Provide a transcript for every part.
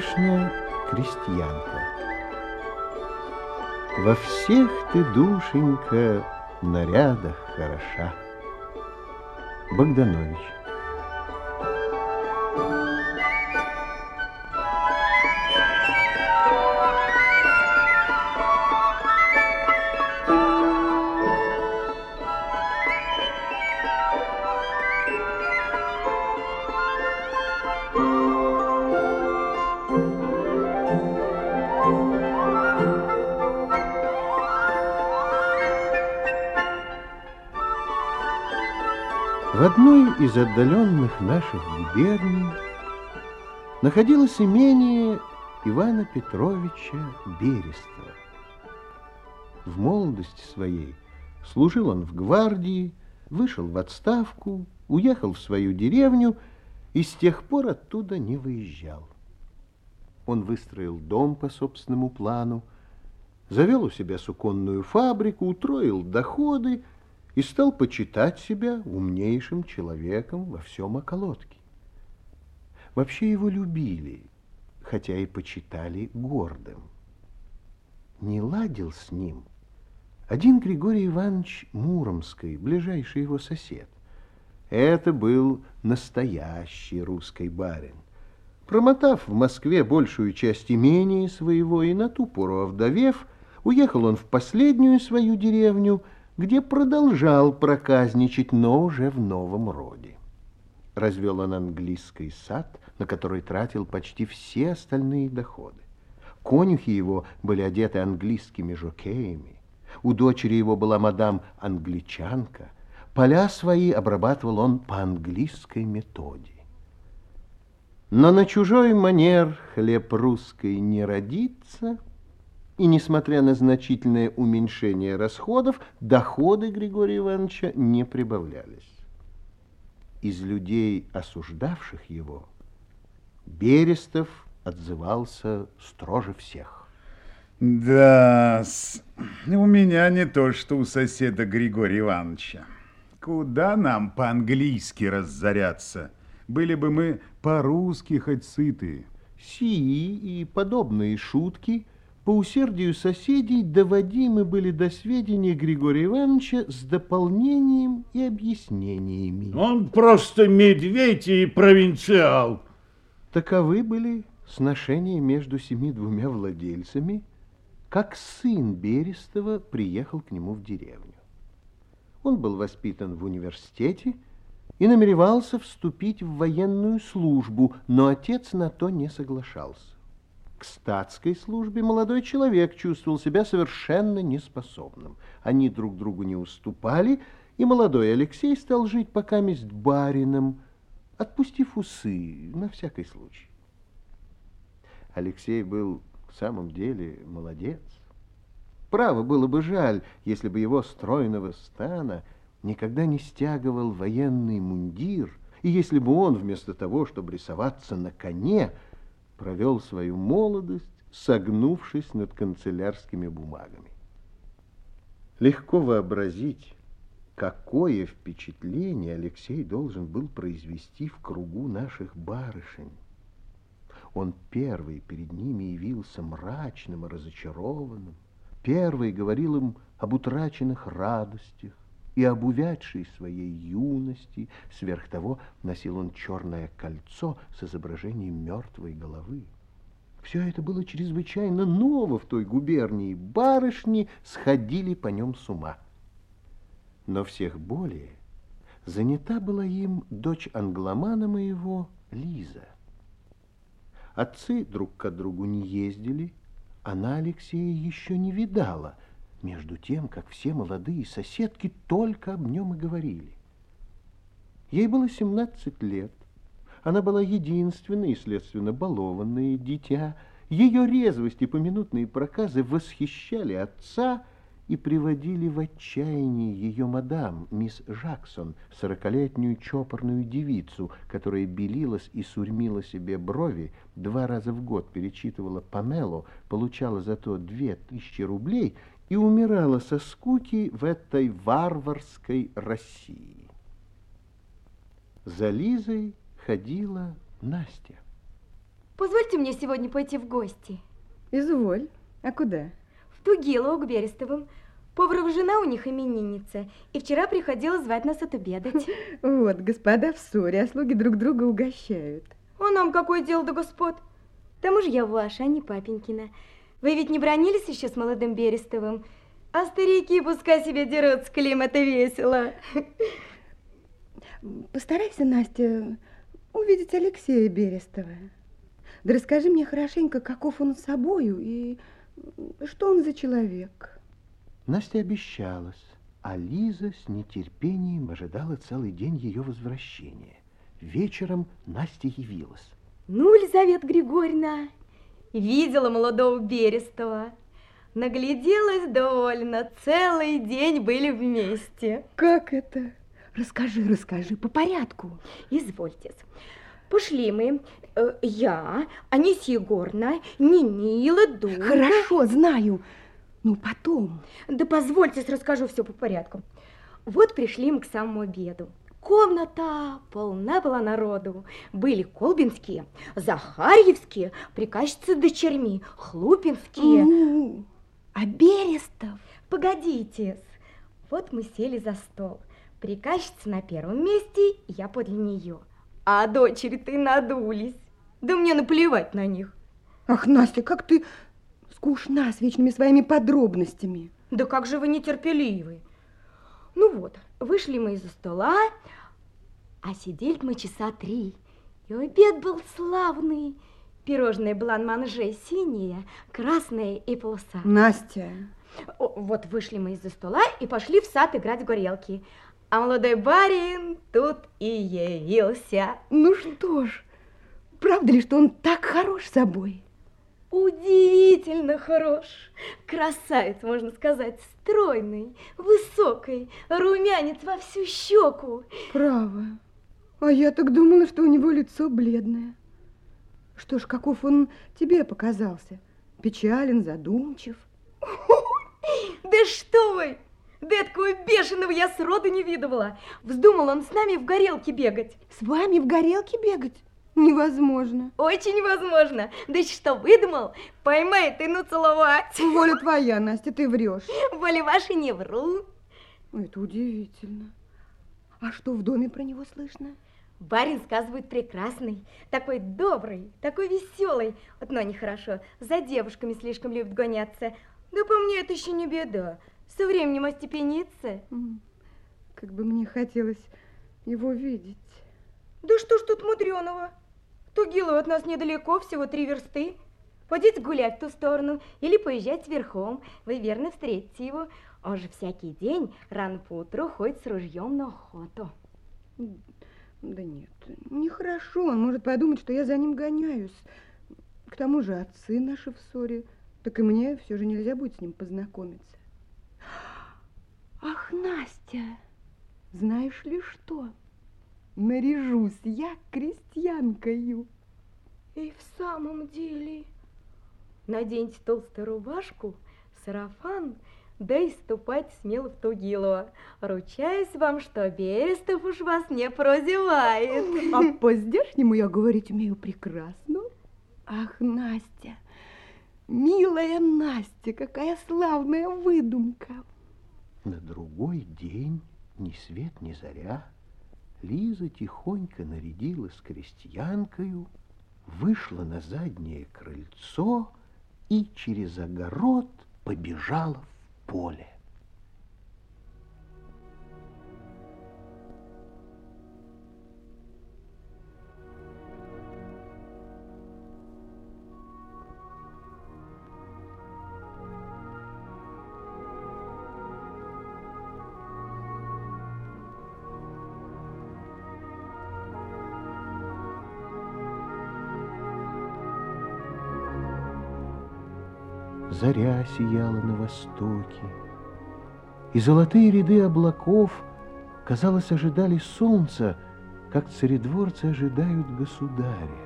Барышня-крестьянка Во всех ты, душенька, нарядах хороша. Богданович одной из отдаленных наших губерний находилось имение Ивана Петровича Берестова. В молодости своей служил он в гвардии, вышел в отставку, уехал в свою деревню и с тех пор оттуда не выезжал. Он выстроил дом по собственному плану, завел у себя суконную фабрику, утроил доходы и стал почитать себя умнейшим человеком во всем околотке. Вообще его любили, хотя и почитали гордым. Не ладил с ним один Григорий Иванович Муромский, ближайший его сосед. Это был настоящий русский барин. Промотав в Москве большую часть имения своего и на ту пору овдовев, уехал он в последнюю свою деревню – где продолжал проказничать, но уже в новом роде. Развел он английский сад, на который тратил почти все остальные доходы. Конюхи его были одеты английскими жокеями. У дочери его была мадам англичанка. Поля свои обрабатывал он по английской методе. Но на чужой манер хлеб русский не родится — и, несмотря на значительное уменьшение расходов, доходы Григория Ивановича не прибавлялись. Из людей, осуждавших его, Берестов отзывался строже всех. Да, у меня не то, что у соседа Григория Ивановича. Куда нам по-английски разоряться? Были бы мы по-русски хоть сытые. Сии и подобные шутки – по усердию соседей доводимы были до сведения Григория Ивановича с дополнением и объяснениями. Он просто медведь и провинциал. Таковы были сношения между семи двумя владельцами, как сын Берестова приехал к нему в деревню. Он был воспитан в университете и намеревался вступить в военную службу, но отец на то не соглашался. К статской службе молодой человек чувствовал себя совершенно неспособным. Они друг другу не уступали, и молодой Алексей стал жить пока месть барином, отпустив усы на всякий случай. Алексей был в самом деле молодец. Право было бы жаль, если бы его стройного стана никогда не стягивал военный мундир, и если бы он, вместо того, чтобы рисоваться на коне, провел свою молодость, согнувшись над канцелярскими бумагами. Легко вообразить, какое впечатление Алексей должен был произвести в кругу наших барышень. Он первый перед ними явился мрачным и разочарованным, первый говорил им об утраченных радостях, и об увядшей своей юности. Сверх того носил он черное кольцо с изображением мертвой головы. Все это было чрезвычайно ново в той губернии. Барышни сходили по нем с ума. Но всех более занята была им дочь англомана моего Лиза. Отцы друг к другу не ездили, она Алексея еще не видала – между тем, как все молодые соседки только об нем и говорили. Ей было 17 лет. Она была единственной и, следственно, балованное дитя. Ее резвость и поминутные проказы восхищали отца и приводили в отчаяние ее мадам, мисс Жаксон, сорокалетнюю чопорную девицу, которая белилась и сурьмила себе брови, два раза в год перечитывала Памелу, получала зато две тысячи рублей и умирала со скуки в этой варварской России. За Лизой ходила Настя. Позвольте мне сегодня пойти в гости. Изволь. А куда? В Тугилово к Берестовым. Поваров жена у них именинница, и вчера приходила звать нас отобедать. Вот, господа в ссоре, а слуги друг друга угощают. А нам какое дело до господ? К тому же я ваша, а не папенькина. Вы ведь не бронились еще с молодым Берестовым? А старики пускай себе дерут с клим, это весело. Постарайся, Настя, увидеть Алексея Берестова. Да расскажи мне хорошенько, каков он с собою и что он за человек. Настя обещалась, а Лиза с нетерпением ожидала целый день ее возвращения. Вечером Настя явилась. Ну, Елизавета Григорьевна, видела молодого Берестова. Нагляделась довольно, целый день были вместе. Как это? Расскажи, расскажи, по порядку. Извольте. Пошли мы, э, я, Анисия Егоровна, Нинила, Дуня. Хорошо, знаю. Ну, потом. Да позвольте, расскажу все по порядку. Вот пришли мы к самому обеду. Комната полна была народу. Были колбинские, захарьевские, приказчицы дочерьми, хлупинские. Ну, а Берестов? Погодите, вот мы сели за стол. Приказчица на первом месте, я подле нее. А дочери-то надулись. Да мне наплевать на них. Ах, Настя, как ты скучна с вечными своими подробностями. Да как же вы нетерпеливы. Ну вот, вышли мы из-за стола, а сидели мы часа три. И обед был славный. Пирожное блан-манже синее, красное и полоса. Настя. О, вот вышли мы из-за стола и пошли в сад играть в горелки. А молодой барин тут и явился. Ну что ж, правда ли, что он так хорош собой? Удивительно хорош. Красавец, можно сказать, стройный, высокий, румянец во всю щеку. Право. А я так думала, что у него лицо бледное. Что ж, каков он тебе показался? Печален, задумчив. Да что вы! Да такого бешеного я сроду не видывала. Вздумал он с нами в горелке бегать. С вами в горелке бегать? Невозможно. Очень возможно. Да что выдумал? Поймает и ну целовать. Воля твоя, Настя, ты врешь. Воля ваша не вру. Это удивительно. А что в доме про него слышно? Барин, сказывает, прекрасный, такой добрый, такой веселый. Вот, но нехорошо, за девушками слишком любит гоняться. Да по мне это еще не беда. Со временем остепенится. Как бы мне хотелось его видеть. Да что ж тут мудреного? Тугилово от нас недалеко, всего три версты. Пойдите гулять в ту сторону или поезжать верхом. Вы верно встретите его. Он же всякий день рано поутру ходит с ружьем на охоту. Да нет, нехорошо. Он может подумать, что я за ним гоняюсь. К тому же отцы наши в ссоре. Так и мне все же нельзя будет с ним познакомиться. Ах, Настя, знаешь ли что? Наряжусь я крестьянкою. И в самом деле, наденьте толстую рубашку, сарафан, да и ступать смело в Тугилово. Ручаюсь вам, что Берестов уж вас не прозевает. А по-здешнему я говорить умею прекрасно. Ах, Настя, милая Настя, какая славная выдумка. На другой день, ни свет, ни заря, Лиза тихонько нарядилась крестьянкою, вышла на заднее крыльцо и через огород побежала в поле. Заря сияла на востоке, и золотые ряды облаков, казалось, ожидали солнца, как царедворцы ожидают государя.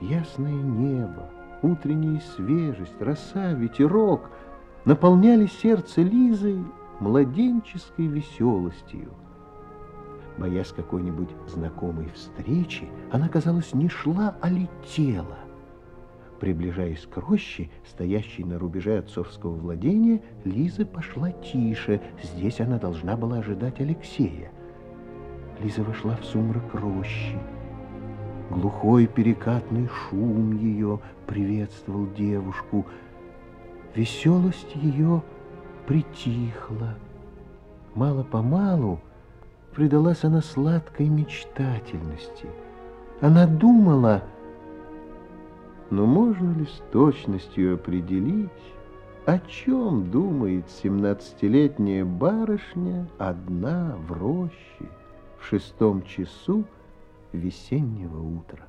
Ясное небо, утренняя свежесть, роса, ветерок наполняли сердце Лизы младенческой веселостью. Боясь какой-нибудь знакомой встречи, она, казалось, не шла, а летела. Приближаясь к роще, стоящей на рубеже отцовского владения, Лиза пошла тише. Здесь она должна была ожидать Алексея. Лиза вошла в сумрак рощи. Глухой перекатный шум ее приветствовал девушку. Веселость ее притихла. Мало-помалу предалась она сладкой мечтательности. Она думала, но можно ли с точностью определить, о чем думает семнадцатилетняя барышня одна в роще в шестом часу весеннего утра?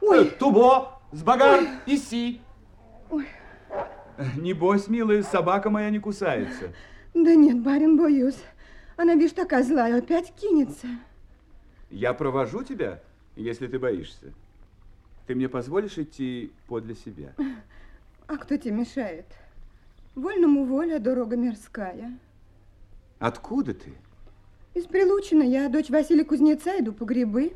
Ой. Тубо, сбаган, иси. Ой. Небось, милая, собака моя не кусается. Да нет, барин, боюсь. Она, видишь, такая злая, опять кинется. Я провожу тебя, если ты боишься. Ты мне позволишь идти подле себя? А кто тебе мешает? Вольному воля, дорога мирская. Откуда ты? Из Прилучина. Я дочь Василия Кузнеца, иду по грибы.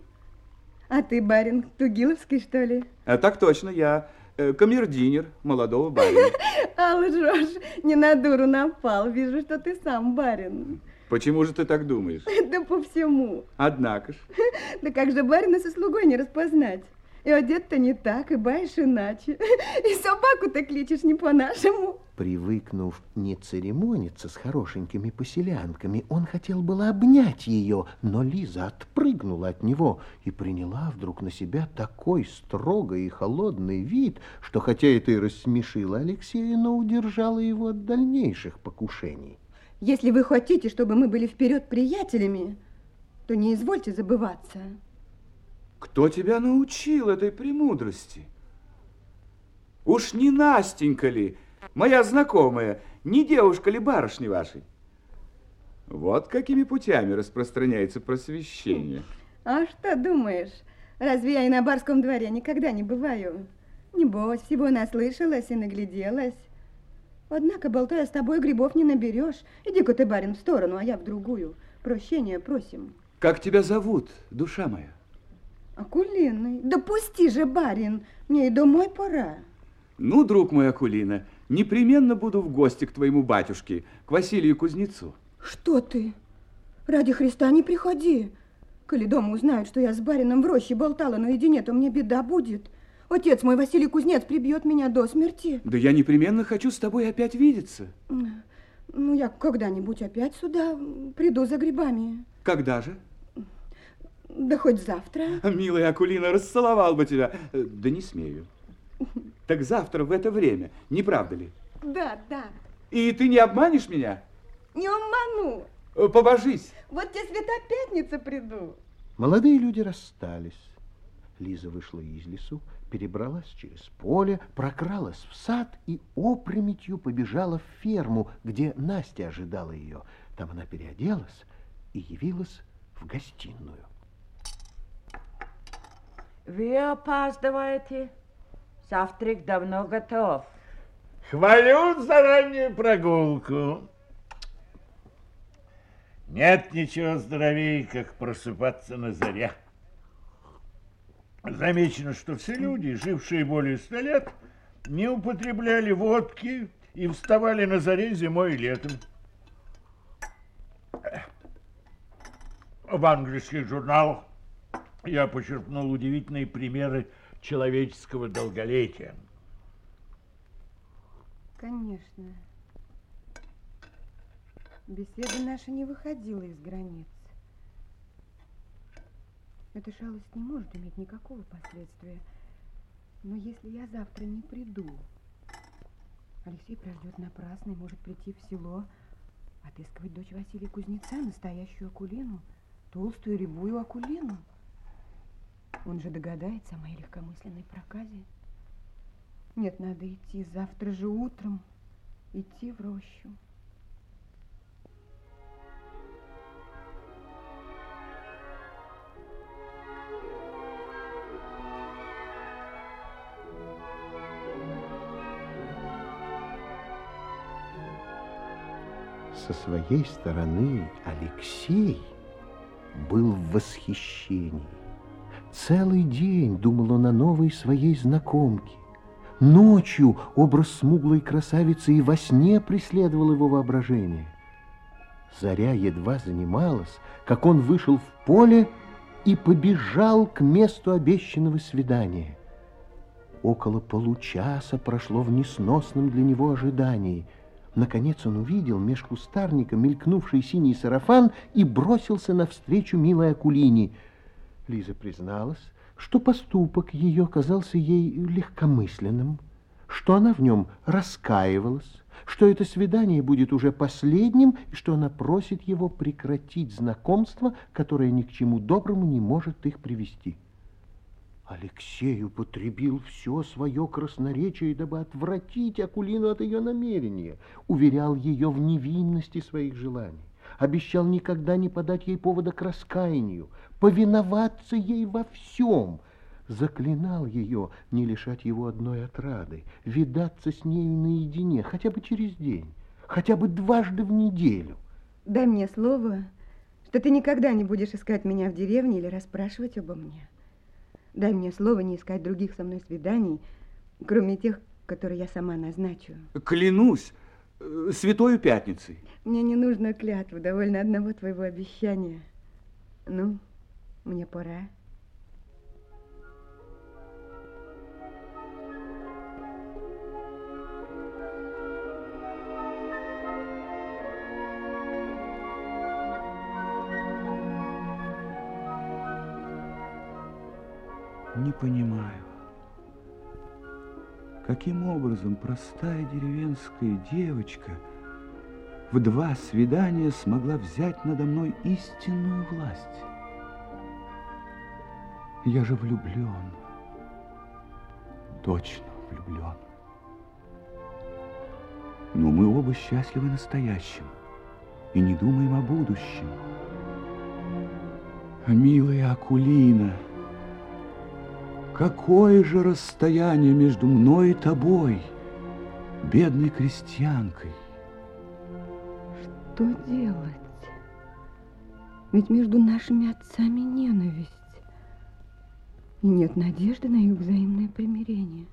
А ты, барин, Тугиловский, что ли? А так точно, я э, камердинер молодого барина. А лжешь, не на дуру напал. Вижу, что ты сам барин. Почему же ты так думаешь? Да по всему. Однако ж. Да как же барина со слугой не распознать? И одет-то не так, и баешь иначе. И собаку-то кличешь не по-нашему. Привыкнув не церемониться с хорошенькими поселянками, он хотел было обнять ее, но Лиза отпрыгнула от него и приняла вдруг на себя такой строгий и холодный вид, что хотя это и рассмешило Алексея, но удержала его от дальнейших покушений. Если вы хотите, чтобы мы были вперед приятелями, то не извольте забываться. Кто тебя научил этой премудрости? Уж не Настенька ли, моя знакомая, не девушка ли барышни вашей? Вот какими путями распространяется просвещение. А что думаешь? Разве я и на барском дворе никогда не бываю? Небось, всего наслышалась и нагляделась. Однако, болтая с тобой, грибов не наберешь. Иди-ка ты, барин, в сторону, а я в другую. Прощения просим. Как тебя зовут, душа моя? Акулиной. Да пусти же, барин, мне и домой пора. Ну, друг мой Акулина, непременно буду в гости к твоему батюшке, к Василию Кузнецу. Что ты? Ради Христа не приходи. Коли дома узнают, что я с барином в роще болтала наедине, то мне беда будет. Отец мой, Василий Кузнец, прибьет меня до смерти. Да я непременно хочу с тобой опять видеться. Ну, я когда-нибудь опять сюда приду за грибами. Когда же? Да хоть завтра. Милая Акулина, расцеловал бы тебя. Да не смею. Так завтра в это время, не правда ли? Да, да. И ты не обманешь меня? Не обману. Побожись. Вот тебе свята пятница приду. Молодые люди расстались. Лиза вышла из лесу, перебралась через поле, прокралась в сад и опрометью побежала в ферму, где Настя ожидала ее. Там она переоделась и явилась в гостиную. Вы опаздываете. Завтрак давно готов. Хвалю за раннюю прогулку. Нет ничего здоровее, как просыпаться на заре. Замечено, что все люди, жившие более ста лет, не употребляли водки и вставали на заре зимой и летом. В английских журналах я почерпнул удивительные примеры человеческого долголетия. Конечно. Беседа наша не выходила из границ. Эта шалость не может иметь никакого последствия. Но если я завтра не приду, Алексей прождет напрасно и может прийти в село, отыскивать дочь Василия Кузнеца, настоящую Акулину, толстую рябую Акулину. Он же догадается о моей легкомысленной проказе. Нет, надо идти завтра же утром, идти в рощу. Со своей стороны Алексей был в восхищении. Целый день думал он о новой своей знакомке. Ночью образ смуглой красавицы и во сне преследовал его воображение. Заря едва занималась, как он вышел в поле и побежал к месту обещанного свидания. Около получаса прошло в несносном для него ожидании. Наконец он увидел меж кустарника мелькнувший синий сарафан и бросился навстречу милой Акулине. Лиза призналась, что поступок ее казался ей легкомысленным, что она в нем раскаивалась, что это свидание будет уже последним, и что она просит его прекратить знакомство, которое ни к чему доброму не может их привести. Алексей употребил все свое красноречие, дабы отвратить Акулину от ее намерения, уверял ее в невинности своих желаний, обещал никогда не подать ей повода к раскаянию, повиноваться ей во всем, заклинал ее не лишать его одной отрады, видаться с нею наедине хотя бы через день, хотя бы дважды в неделю. Дай мне слово, что ты никогда не будешь искать меня в деревне или расспрашивать обо мне. Дай мне слово не искать других со мной свиданий, кроме тех, которые я сама назначу. Клянусь, э, святою пятницей. Мне не нужно клятву, довольно одного твоего обещания. Ну, мне пора. Не понимаю, каким образом простая деревенская девочка в два свидания смогла взять надо мной истинную власть. Я же влюблен, точно влюблен. Но мы оба счастливы настоящим и не думаем о будущем. Милая Акулина, какое же расстояние между мной и тобой, бедной крестьянкой? Что делать? Ведь между нашими отцами ненависть. И нет надежды на их взаимное примирение.